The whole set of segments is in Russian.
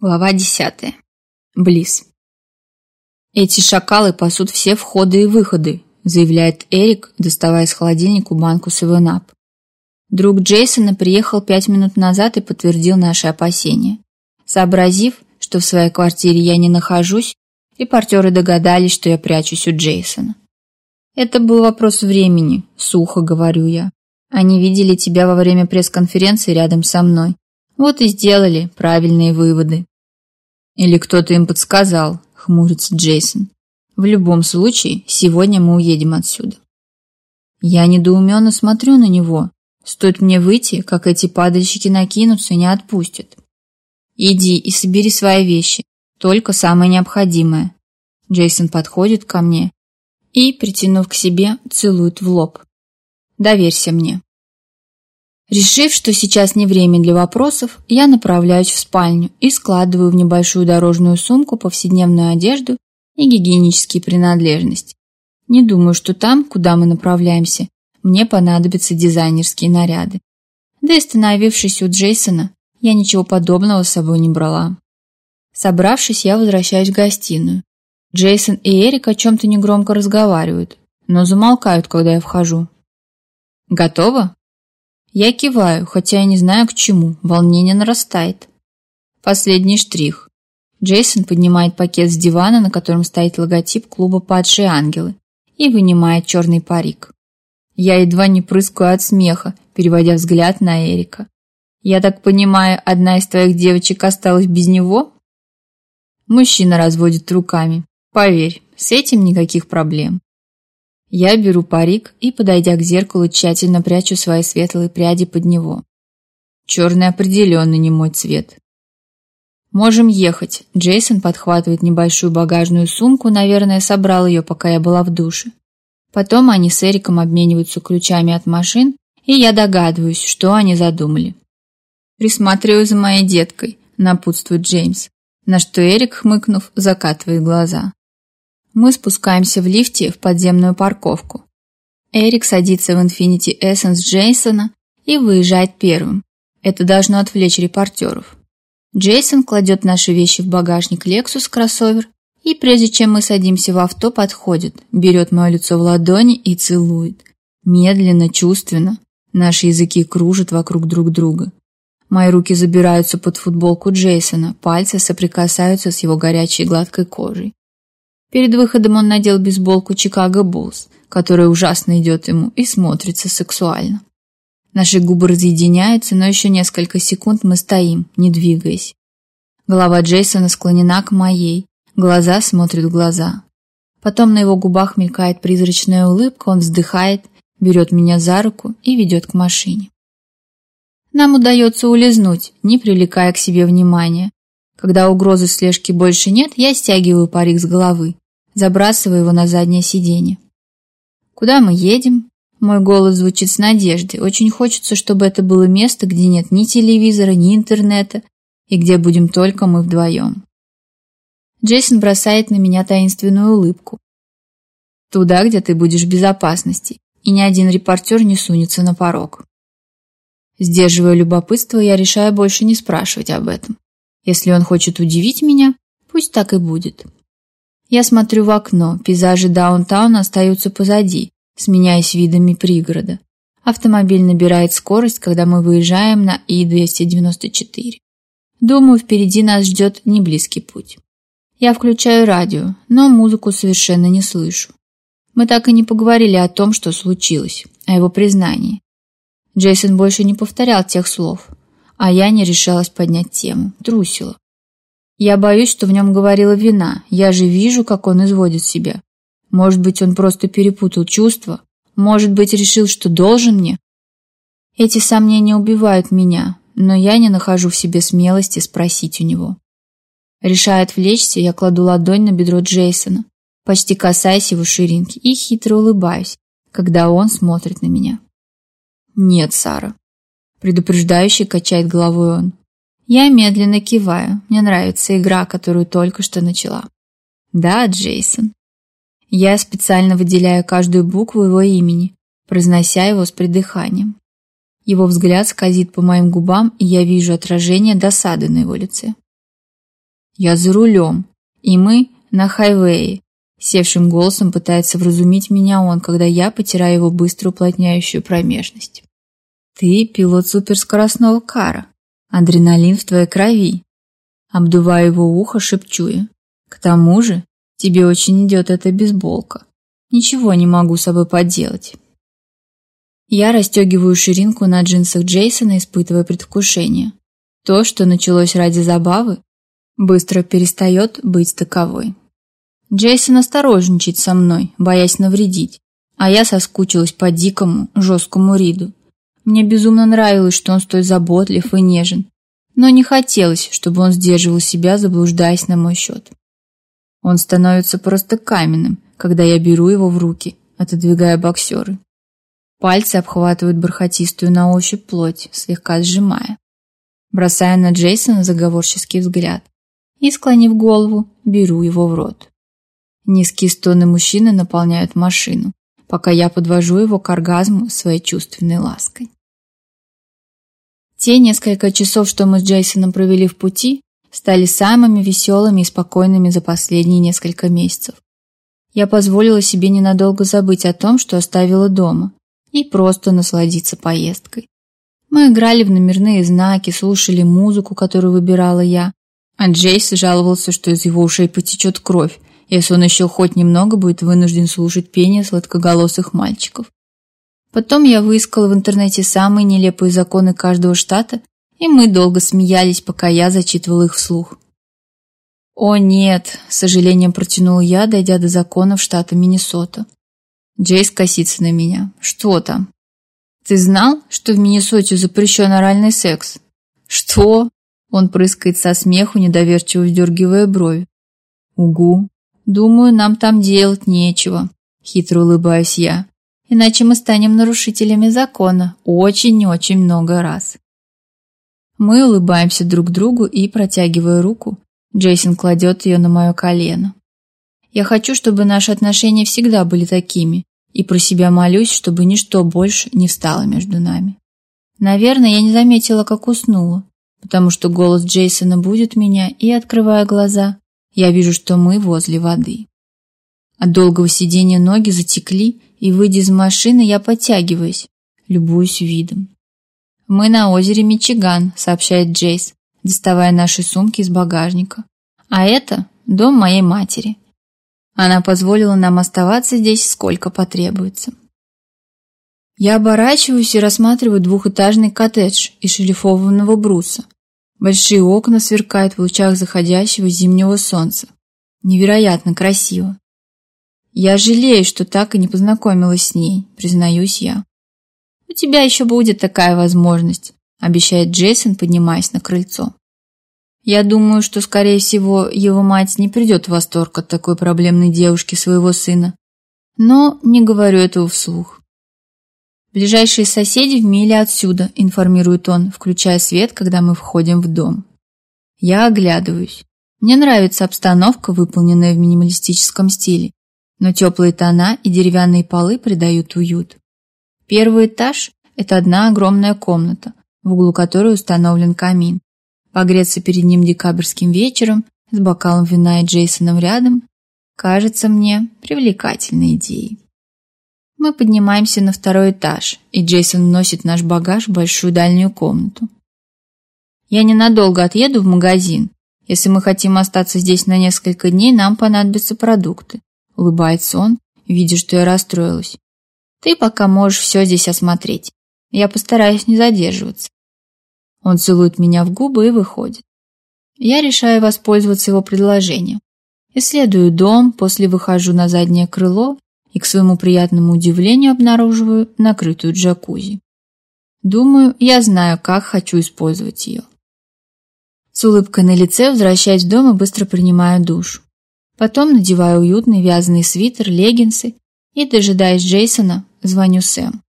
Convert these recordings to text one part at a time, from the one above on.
Глава 10. Близ. «Эти шакалы пасут все входы и выходы», заявляет Эрик, доставая из холодильника банку Севенап. Друг Джейсона приехал пять минут назад и подтвердил наши опасения. Сообразив, что в своей квартире я не нахожусь, репортеры догадались, что я прячусь у Джейсона. «Это был вопрос времени», — сухо говорю я. «Они видели тебя во время пресс-конференции рядом со мной. Вот и сделали правильные выводы». Или кто-то им подсказал, хмурится Джейсон. В любом случае, сегодня мы уедем отсюда. Я недоуменно смотрю на него. Стоит мне выйти, как эти падальщики накинутся и не отпустят. Иди и собери свои вещи, только самое необходимое. Джейсон подходит ко мне и, притянув к себе, целует в лоб. Доверься мне. Решив, что сейчас не время для вопросов, я направляюсь в спальню и складываю в небольшую дорожную сумку повседневную одежду и гигиенические принадлежности. Не думаю, что там, куда мы направляемся, мне понадобятся дизайнерские наряды. Да и становившись у Джейсона, я ничего подобного с собой не брала. Собравшись, я возвращаюсь в гостиную. Джейсон и Эрик о чем-то негромко разговаривают, но замолкают, когда я вхожу. «Готово?» Я киваю, хотя я не знаю к чему, волнение нарастает. Последний штрих. Джейсон поднимает пакет с дивана, на котором стоит логотип клуба «Падшие ангелы» и вынимает черный парик. Я едва не прыскаю от смеха, переводя взгляд на Эрика. «Я так понимаю, одна из твоих девочек осталась без него?» Мужчина разводит руками. «Поверь, с этим никаких проблем. Я беру парик и, подойдя к зеркалу, тщательно прячу свои светлые пряди под него. Черный определенно не мой цвет. «Можем ехать». Джейсон подхватывает небольшую багажную сумку, наверное, собрал ее, пока я была в душе. Потом они с Эриком обмениваются ключами от машин, и я догадываюсь, что они задумали. «Присматриваю за моей деткой», — напутствует Джеймс, на что Эрик, хмыкнув, закатывает глаза. Мы спускаемся в лифте в подземную парковку. Эрик садится в Infinity Essence Джейсона и выезжает первым. Это должно отвлечь репортеров. Джейсон кладет наши вещи в багажник Lexus кроссовер и прежде чем мы садимся в авто, подходит, берет мое лицо в ладони и целует. Медленно, чувственно. Наши языки кружат вокруг друг друга. Мои руки забираются под футболку Джейсона, пальцы соприкасаются с его горячей гладкой кожей. Перед выходом он надел бейсболку Чикаго Буллс, которая ужасно идет ему и смотрится сексуально. Наши губы разъединяются, но еще несколько секунд мы стоим, не двигаясь. Голова Джейсона склонена к моей, глаза смотрят в глаза. Потом на его губах мелькает призрачная улыбка, он вздыхает, берет меня за руку и ведет к машине. Нам удается улизнуть, не привлекая к себе внимания, когда угрозы слежки больше нет, я стягиваю парик с головы, забрасываю его на заднее сиденье. Куда мы едем? Мой голос звучит с надеждой. Очень хочется, чтобы это было место, где нет ни телевизора, ни интернета, и где будем только мы вдвоем. Джейсон бросает на меня таинственную улыбку. Туда, где ты будешь в безопасности, и ни один репортер не сунется на порог. Сдерживая любопытство, я решаю больше не спрашивать об этом. Если он хочет удивить меня, пусть так и будет. Я смотрю в окно, пейзажи даунтауна остаются позади, сменяясь видами пригорода. Автомобиль набирает скорость, когда мы выезжаем на И-294. Думаю, впереди нас ждет неблизкий путь. Я включаю радио, но музыку совершенно не слышу. Мы так и не поговорили о том, что случилось, о его признании. Джейсон больше не повторял тех слов, а я не решалась поднять тему, трусила. Я боюсь, что в нем говорила вина, я же вижу, как он изводит себя. Может быть, он просто перепутал чувства, может быть, решил, что должен мне. Эти сомнения убивают меня, но я не нахожу в себе смелости спросить у него. Решая отвлечься, я кладу ладонь на бедро Джейсона, почти касаясь его ширинки, и хитро улыбаюсь, когда он смотрит на меня. «Нет, Сара, предупреждающе качает головой он. Я медленно киваю. Мне нравится игра, которую только что начала. Да, Джейсон. Я специально выделяю каждую букву его имени, произнося его с придыханием. Его взгляд скользит по моим губам, и я вижу отражение досады на его лице. Я за рулем, и мы на хайвее. Севшим голосом пытается вразумить меня он, когда я потираю его быстро уплотняющую промежность. Ты пилот суперскоростного кара. Адреналин в твоей крови. Обдувая его ухо, шепчу я. К тому же, тебе очень идет эта бейсболка. Ничего не могу с собой поделать. Я расстегиваю ширинку на джинсах Джейсона, испытывая предвкушение. То, что началось ради забавы, быстро перестает быть таковой. Джейсон осторожничает со мной, боясь навредить, а я соскучилась по дикому, жесткому Риду. Мне безумно нравилось, что он столь заботлив и нежен, но не хотелось, чтобы он сдерживал себя, заблуждаясь на мой счет. Он становится просто каменным, когда я беру его в руки, отодвигая боксеры. Пальцы обхватывают бархатистую на ощупь плоть, слегка сжимая. Бросая на Джейсона заговорческий взгляд и, склонив голову, беру его в рот. Низкие стоны мужчины наполняют машину, пока я подвожу его к оргазму своей чувственной лаской. Те несколько часов, что мы с Джейсоном провели в пути, стали самыми веселыми и спокойными за последние несколько месяцев. Я позволила себе ненадолго забыть о том, что оставила дома, и просто насладиться поездкой. Мы играли в номерные знаки, слушали музыку, которую выбирала я, а Джейс жаловался, что из его ушей потечет кровь, если он еще хоть немного будет вынужден слушать пение сладкоголосых мальчиков. Потом я выискал в интернете самые нелепые законы каждого штата, и мы долго смеялись, пока я зачитывал их вслух. «О нет!» – с сожалением протянул я, дойдя до законов штата Миннесота. Джейс косится на меня. «Что там?» «Ты знал, что в Миннесоте запрещен оральный секс?» «Что?» – он прыскает со смеху, недоверчиво вдергивая брови. «Угу. Думаю, нам там делать нечего», – хитро улыбаюсь я иначе мы станем нарушителями закона очень-очень много раз. Мы улыбаемся друг другу и, протягивая руку, Джейсон кладет ее на мое колено. Я хочу, чтобы наши отношения всегда были такими, и про себя молюсь, чтобы ничто больше не встало между нами. Наверное, я не заметила, как уснула, потому что голос Джейсона будет меня, и, открывая глаза, я вижу, что мы возле воды. От долгого сидения ноги затекли, и, выйдя из машины, я подтягиваюсь, любуюсь видом. «Мы на озере Мичиган», — сообщает Джейс, доставая наши сумки из багажника. «А это дом моей матери. Она позволила нам оставаться здесь сколько потребуется». Я оборачиваюсь и рассматриваю двухэтажный коттедж из шлифованного бруса. Большие окна сверкают в лучах заходящего зимнего солнца. Невероятно красиво. Я жалею, что так и не познакомилась с ней, признаюсь я. У тебя еще будет такая возможность, обещает Джейсон, поднимаясь на крыльцо. Я думаю, что, скорее всего, его мать не придет в восторг от такой проблемной девушки своего сына. Но не говорю этого вслух. Ближайшие соседи в миле отсюда, информирует он, включая свет, когда мы входим в дом. Я оглядываюсь. Мне нравится обстановка, выполненная в минималистическом стиле но теплые тона и деревянные полы придают уют. Первый этаж – это одна огромная комната, в углу которой установлен камин. Погреться перед ним декабрьским вечером с бокалом вина и Джейсоном рядом кажется мне привлекательной идеей. Мы поднимаемся на второй этаж, и Джейсон вносит наш багаж в большую дальнюю комнату. Я ненадолго отъеду в магазин. Если мы хотим остаться здесь на несколько дней, нам понадобятся продукты. — улыбается он, видя, что я расстроилась. «Ты пока можешь все здесь осмотреть. Я постараюсь не задерживаться». Он целует меня в губы и выходит. Я решаю воспользоваться его предложением. Исследую дом, после выхожу на заднее крыло и, к своему приятному удивлению, обнаруживаю накрытую джакузи. Думаю, я знаю, как хочу использовать ее. С улыбкой на лице возвращаюсь в дом и быстро принимаю душ. Потом надевая уютный вязаный свитер, леггинсы и, дожидаясь Джейсона, звоню Сэм.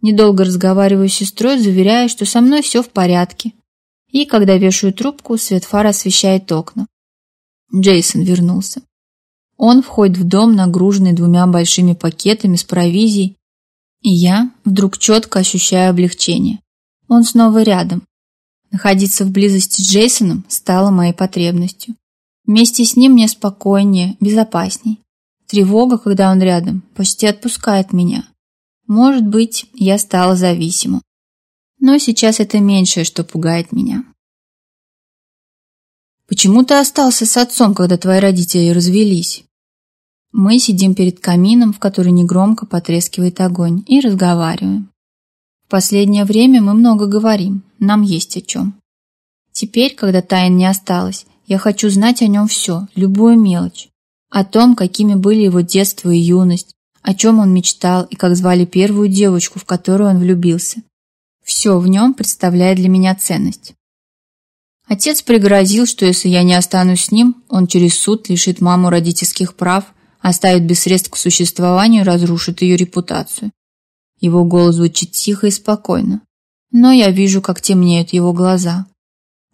Недолго разговариваю с сестрой, заверяя, что со мной все в порядке. И когда вешаю трубку, свет фара освещает окна. Джейсон вернулся. Он входит в дом, нагруженный двумя большими пакетами с провизией, и я вдруг четко ощущаю облегчение. Он снова рядом. Находиться в близости с Джейсоном стало моей потребностью. Вместе с ним мне спокойнее, безопасней. Тревога, когда он рядом, почти отпускает меня. Может быть, я стала зависима. Но сейчас это меньшее, что пугает меня. Почему ты остался с отцом, когда твои родители развелись? Мы сидим перед камином, в который негромко потрескивает огонь, и разговариваем. В последнее время мы много говорим, нам есть о чем. Теперь, когда тайн не осталось, я хочу знать о нем все, любую мелочь. О том, какими были его детство и юность, о чем он мечтал и как звали первую девочку, в которую он влюбился. Все в нем представляет для меня ценность. Отец пригрозил, что если я не останусь с ним, он через суд лишит маму родительских прав, оставит без средств к существованию и разрушит ее репутацию. Его голос звучит тихо и спокойно, но я вижу, как темнеют его глаза,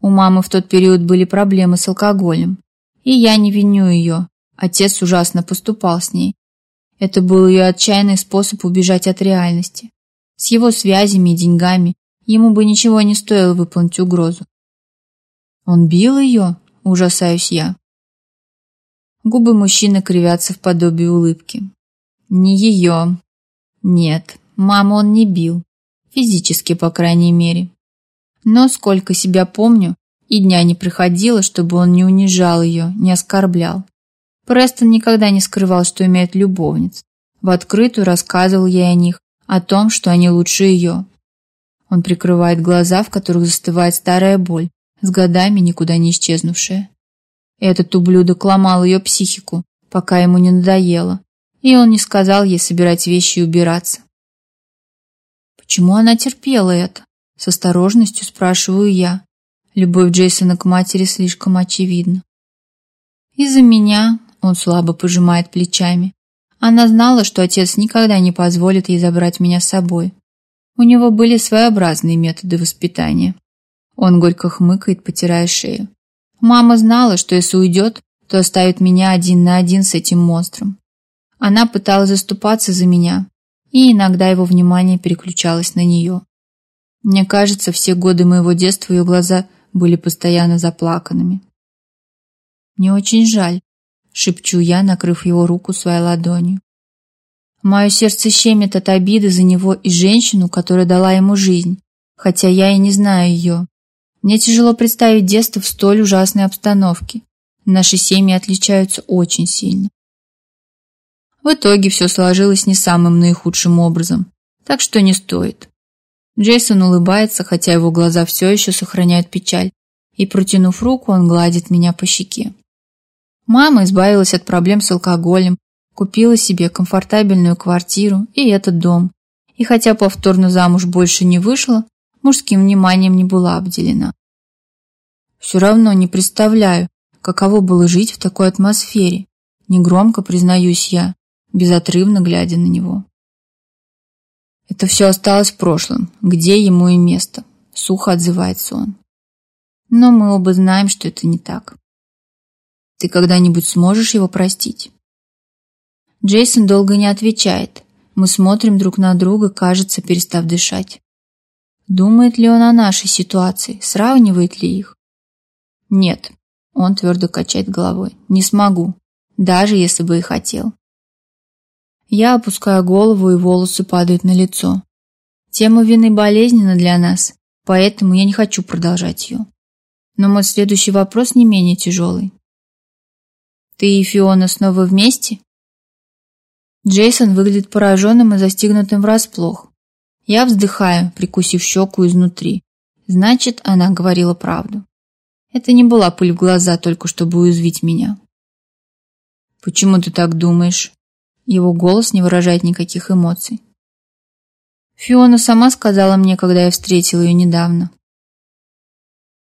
у мамы в тот период были проблемы с алкоголем, и я не виню ее. Отец ужасно поступал с ней. Это был ее отчаянный способ убежать от реальности. С его связями и деньгами ему бы ничего не стоило выполнить угрозу. Он бил ее? Ужасаюсь я. Губы мужчины кривятся в подобии улыбки. Не ее. Нет, маму он не бил. Физически, по крайней мере. Но, сколько себя помню, и дня не приходило, чтобы он не унижал ее, не оскорблял. Престон никогда не скрывал, что имеет любовниц. В открытую рассказывал ей о них, о том, что они лучше ее. Он прикрывает глаза, в которых застывает старая боль, с годами никуда не исчезнувшая. Этот ублюдок ломал ее психику, пока ему не надоело, и он не сказал ей собирать вещи и убираться. Почему она терпела это? — с осторожностью спрашиваю я. Любовь Джейсона к матери слишком очевидна. «Из-за меня», — он слабо пожимает плечами. Она знала, что отец никогда не позволит ей забрать меня с собой. У него были своеобразные методы воспитания. Он горько хмыкает, потирая шею. Мама знала, что если уйдет, то оставит меня один на один с этим монстром. Она пыталась заступаться за меня, и иногда его внимание переключалось на нее. Мне кажется, все годы моего детства ее глаза были постоянно заплаканными. «Мне очень жаль», — шепчу я, накрыв его руку своей ладонью. Мое сердце щемит от обиды за него и женщину, которая дала ему жизнь, хотя я и не знаю ее. Мне тяжело представить детство в столь ужасной обстановке. Наши семьи отличаются очень сильно. В итоге все сложилось не самым наихудшим образом, так что не стоит. Джейсон улыбается, хотя его глаза все еще сохраняют печаль, и, протянув руку, он гладит меня по щеке. Мама избавилась от проблем с алкоголем, купила себе комфортабельную квартиру и этот дом. И хотя повторно замуж больше не вышла, мужским вниманием не была обделена. Все равно не представляю, каково было жить в такой атмосфере, негромко признаюсь я, безотрывно глядя на него. Это все осталось в прошлом, где ему и место, сухо отзывается он. Но мы оба знаем, что это не так. Ты когда-нибудь сможешь его простить? Джейсон долго не отвечает. Мы смотрим друг на друга, кажется, перестав дышать. Думает ли он о нашей ситуации, сравнивает ли их? Нет, он твердо качает головой. Не смогу, даже если бы и хотел. Я опускаю голову, и волосы падают на лицо. Тема вины болезненна для нас, поэтому я не хочу продолжать ее. Но мой следующий вопрос не менее тяжелый. Ты и Фиона снова вместе? Джейсон выглядит пораженным и застигнутым врасплох. Я вздыхаю, прикусив щеку изнутри. Значит, она говорила правду. Это не была пыль в глаза, только чтобы уязвить меня. Почему ты так думаешь? Его голос не выражает никаких эмоций. Фиона сама сказала мне, когда я встретила ее недавно.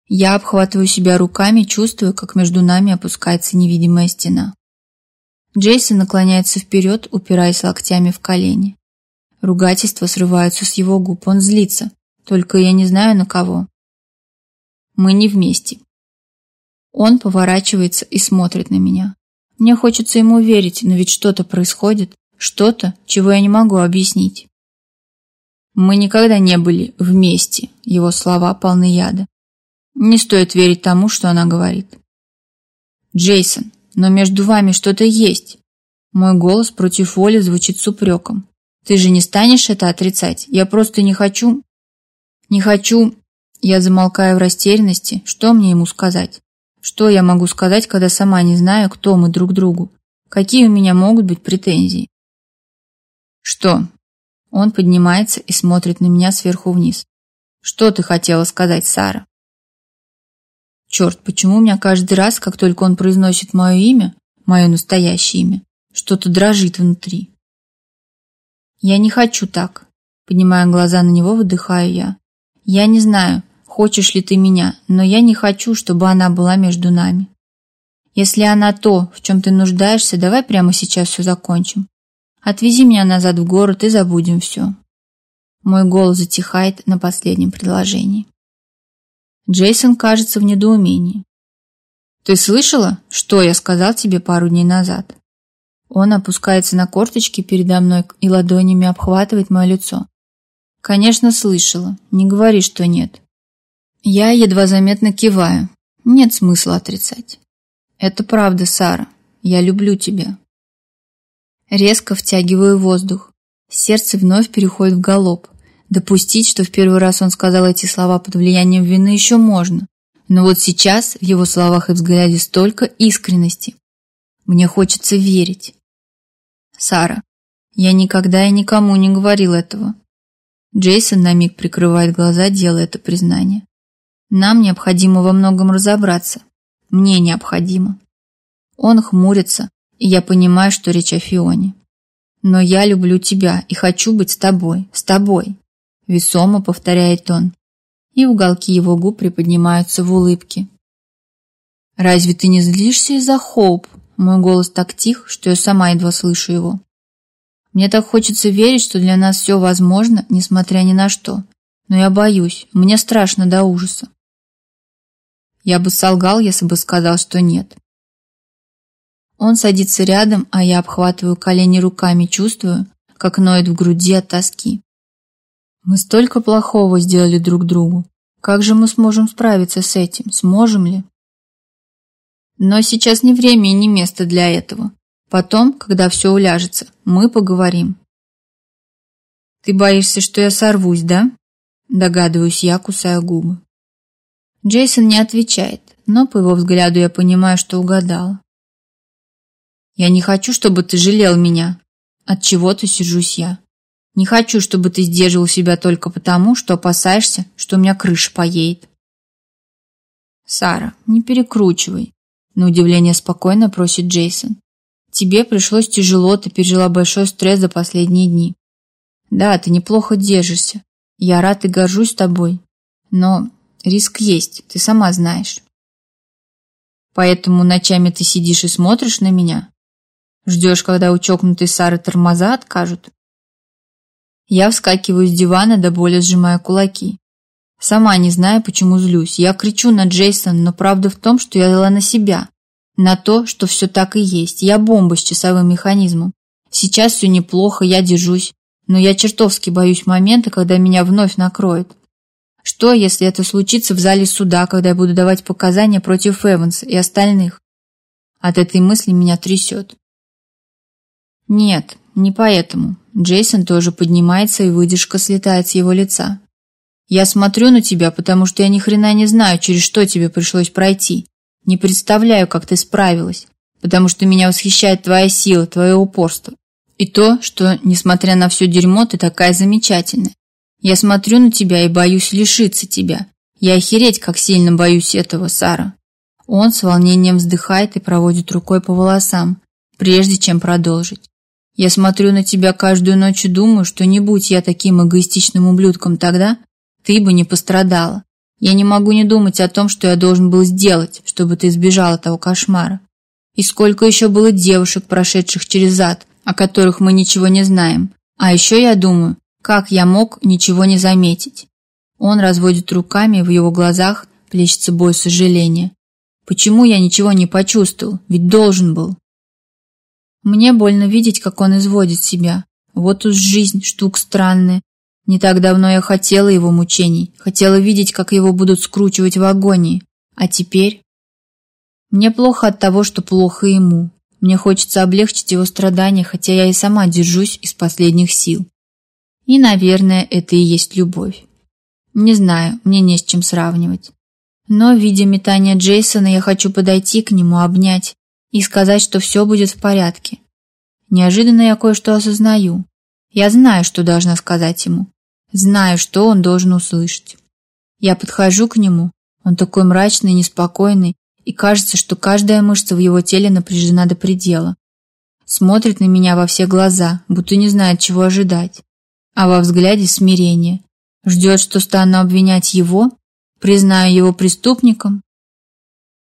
Я обхватываю себя руками, чувствую, как между нами опускается невидимая стена. Джейсон наклоняется вперед, упираясь локтями в колени. Ругательства срываются с его губ, он злится. Только я не знаю на кого. Мы не вместе. Он поворачивается и смотрит на меня. Мне хочется ему верить, но ведь что-то происходит, что-то, чего я не могу объяснить. Мы никогда не были вместе. Его слова полны яда. Не стоит верить тому, что она говорит. Джейсон, но между вами что-то есть. Мой голос против воли звучит с упреком. Ты же не станешь это отрицать. Я просто не хочу... Не хочу... Я замолкаю в растерянности. Что мне ему сказать? Что я могу сказать, когда сама не знаю, кто мы друг другу? Какие у меня могут быть претензии? Что? Он поднимается и смотрит на меня сверху вниз. Что ты хотела сказать, Сара? Черт, почему у меня каждый раз, как только он произносит мое имя, мое настоящее имя, что-то дрожит внутри? Я не хочу так. Поднимая глаза на него, выдыхаю я. Я не знаю, хочешь ли ты меня, но я не хочу, чтобы она была между нами. Если она то, в чем ты нуждаешься, давай прямо сейчас все закончим. Отвези меня назад в город и забудем все. Мой голос затихает на последнем предложении. Джейсон кажется в недоумении. Ты слышала, что я сказал тебе пару дней назад? Он опускается на корточки передо мной и ладонями обхватывает мое лицо. Конечно, слышала. Не говори, что нет. Я едва заметно киваю. Нет смысла отрицать. Это правда, Сара. Я люблю тебя. Резко втягиваю воздух. Сердце вновь переходит в галоп. Допустить, что в первый раз он сказал эти слова под влиянием вины, еще можно. Но вот сейчас в его словах и взгляде столько искренности. Мне хочется верить. Сара, я никогда и никому не говорил этого. Джейсон на миг прикрывает глаза, делая это признание. Нам необходимо во многом разобраться. Мне необходимо. Он хмурится, и я понимаю, что речь о Фионе. Но я люблю тебя и хочу быть с тобой, с тобой. Весомо повторяет он. И уголки его губ приподнимаются в улыбке. Разве ты не злишься из-за Хоуп? Мой голос так тих, что я сама едва слышу его. Мне так хочется верить, что для нас все возможно, несмотря ни на что. Но я боюсь, мне страшно до ужаса. Я бы солгал, если бы сказал, что нет. Он садится рядом, а я обхватываю колени руками, чувствую, как ноет в груди от тоски. Мы столько плохого сделали друг другу. Как же мы сможем справиться с этим? Сможем ли? Но сейчас не время и не место для этого. Потом, когда все уляжется, мы поговорим. Ты боишься, что я сорвусь, да? Догадываюсь я, кусая губы. Джейсон не отвечает, но по его взгляду я понимаю, что угадал. «Я не хочу, чтобы ты жалел меня. От чего ты сижусь я. Не хочу, чтобы ты сдерживал себя только потому, что опасаешься, что у меня крыша поедет». «Сара, не перекручивай», — на удивление спокойно просит Джейсон. «Тебе пришлось тяжело, ты пережила большой стресс за последние дни. Да, ты неплохо держишься. Я рад и горжусь тобой. Но Риск есть, ты сама знаешь. Поэтому ночами ты сидишь и смотришь на меня? Ждешь, когда у Сары тормоза откажут? Я вскакиваю с дивана до боли сжимая кулаки. Сама не знаю, почему злюсь. Я кричу на Джейсон, но правда в том, что я дала на себя. На то, что все так и есть. Я бомба с часовым механизмом. Сейчас все неплохо, я держусь. Но я чертовски боюсь момента, когда меня вновь накроет. Что, если это случится в зале суда, когда я буду давать показания против Эванс и остальных? От этой мысли меня трясет. Нет, не поэтому. Джейсон тоже поднимается, и выдержка слетает с его лица. Я смотрю на тебя, потому что я ни хрена не знаю, через что тебе пришлось пройти. Не представляю, как ты справилась, потому что меня восхищает твоя сила, твое упорство. И то, что, несмотря на все дерьмо, ты такая замечательная. Я смотрю на тебя и боюсь лишиться тебя. Я охереть, как сильно боюсь этого, Сара. Он с волнением вздыхает и проводит рукой по волосам, прежде чем продолжить. Я смотрю на тебя каждую ночь и думаю, что не будь я таким эгоистичным ублюдком тогда, ты бы не пострадала. Я не могу не думать о том, что я должен был сделать, чтобы ты избежала того кошмара. И сколько еще было девушек, прошедших через ад, о которых мы ничего не знаем. А еще я думаю, как я мог ничего не заметить? Он разводит руками, в его глазах плещется бой сожаления. Почему я ничего не почувствовал? Ведь должен был. Мне больно видеть, как он изводит себя. Вот уж жизнь, штук странная. Не так давно я хотела его мучений, хотела видеть, как его будут скручивать в агонии. А теперь? Мне плохо от того, что плохо ему. Мне хочется облегчить его страдания, хотя я и сама держусь из последних сил. И, наверное, это и есть любовь. Не знаю, мне не с чем сравнивать. Но, видя метание Джейсона, я хочу подойти к нему, обнять и сказать, что все будет в порядке. Неожиданно я кое-что осознаю. Я знаю, что должна сказать ему. Знаю, что он должен услышать. Я подхожу к нему. Он такой мрачный, неспокойный, и кажется, что каждая мышца в его теле напряжена до предела. Смотрит на меня во все глаза, будто не знает, чего ожидать а во взгляде смирение. Ждет, что стану обвинять его, признаю его преступником.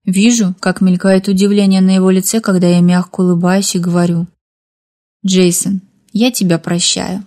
Вижу, как мелькает удивление на его лице, когда я мягко улыбаюсь и говорю. «Джейсон, я тебя прощаю».